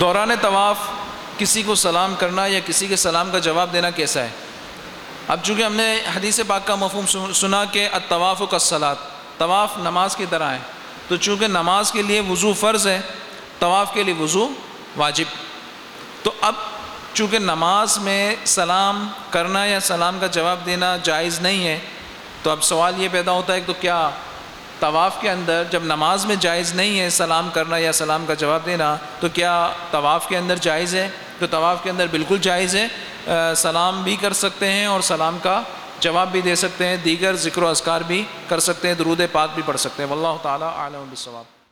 دوران طواف، کسی کو سلام کرنا یا کسی کے سلام کا جواب دینا کیسا ہے؟ اب چونکہ ہم نے حدیث پاک کا مفہوم سنا کہ الطواف و کسلات طواف نماز کی طرح ہے۔ تو چونکہ نماز کے لیے وضو فرض ہے، طواف کے لیے وضو واجب۔ تو اب چونکہ نماز میں سلام کرنا یا سلام کا جواب دینا جائز نہیں ہے، تو اب سوال یہ پیدا ہوتا ہے کہ تو کیا طواف کے اندر جب نماز میں جائز نہیں ہے سلام کرنا یا سلام کا جواب دینا تو کیا طواف کے اندر جائز ہے؟ تو طواف کے اندر بالکل جائز ہے سلام بھی کر سکتے ہیں اور سلام کا جواب بھی دے سکتے ہیں، دیگر ذکر و اذکار بھی کر سکتے ہیں، درود پاک بھی پڑھ سکتے ہیں۔ واللہ تعالیٰ عالم بالصواب۔